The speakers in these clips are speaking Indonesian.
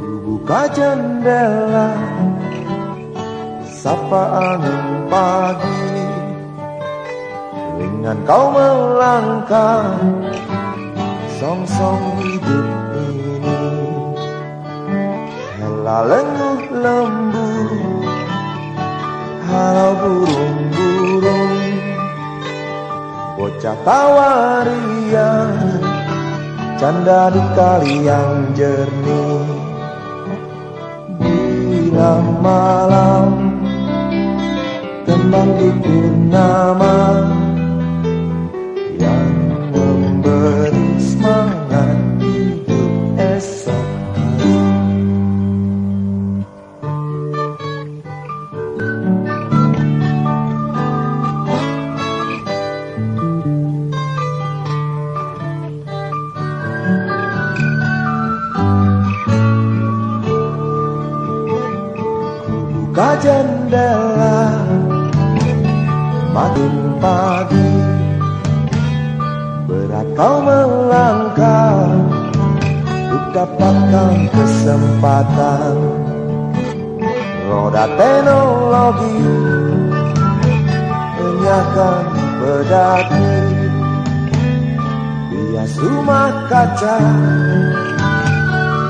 Buka jendela Sapa angin pagi. Dengan kau melangkah Song-song hidup ini. Hela lenguh lembu Halau burung-burung. Bocah tawarian Canda di kali yang jernih Bila malam Tembang di purnama Buka jendela Makin pagi. Berat kau melangkah Untuk dapatkan kesempatan. Roda teknologi Enyahkan pedati. Bias rumah kaca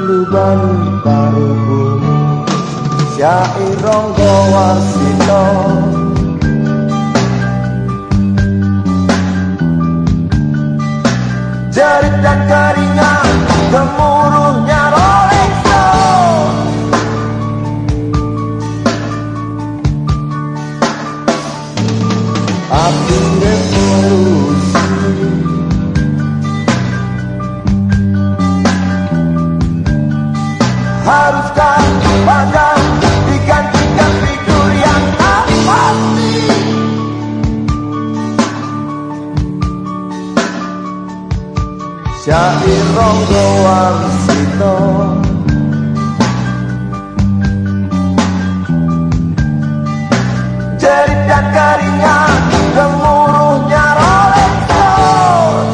Lubani baru Syair Ronggo Warsito Jerit dan keringat Gemuruhnya Rolling Stone Api revolusi. Haruskah Syair Ronggo Warsito Jerit dan keringat Gemuruhnya Rolling Stone.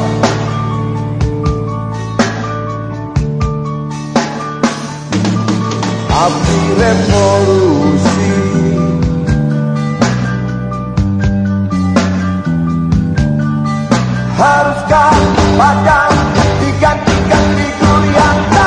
Api revolusi. Haruskah padam Gandhi, Gandhi, Goliath.